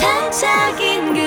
반짝인 그